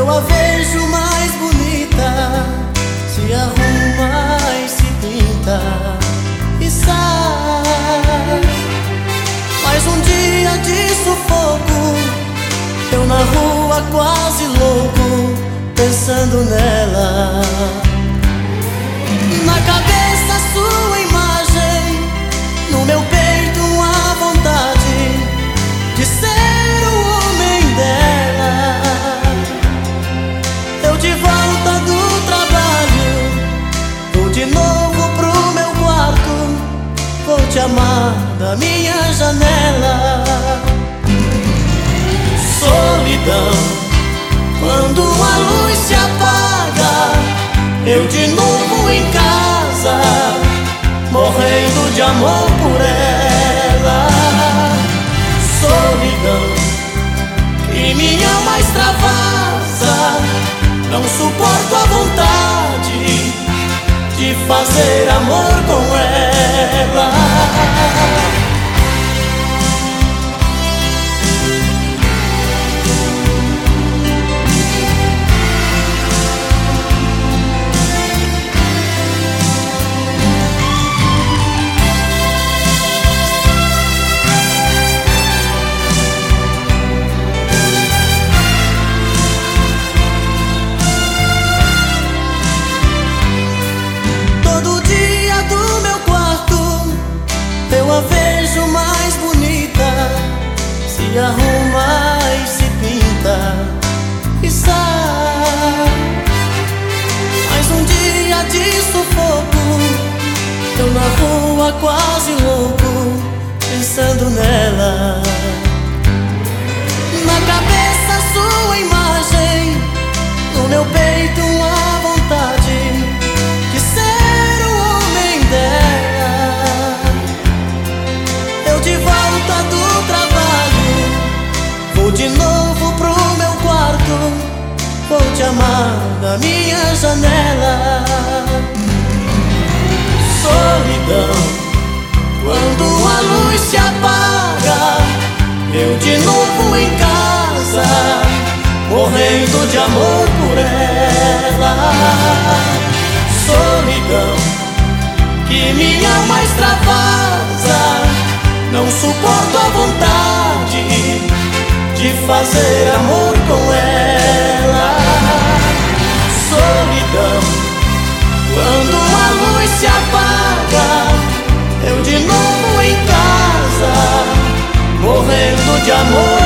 vejo mais bonita, se arruma e se pinta e sai. Mais um dia de sufoco, eu na rua quase louco, pensando nela. Da minha janela. Solidão, quando a luz se apaga, eu de novo em casa, morrendo de amor por ela. Solidão, que minha alma extravasa, não suporto a vontade de fazer amor com ela. Se arruma e se pinta e sai. Mais um dia de sufoco, eu na rua quase louco, pensando nela. Da minha janela. Solidão, quando a luz se apaga, eu de novo em casa, morrendo de amor por ela. Solidão, que minha alma extravasa, não suporto a vontade de fazer amor de amor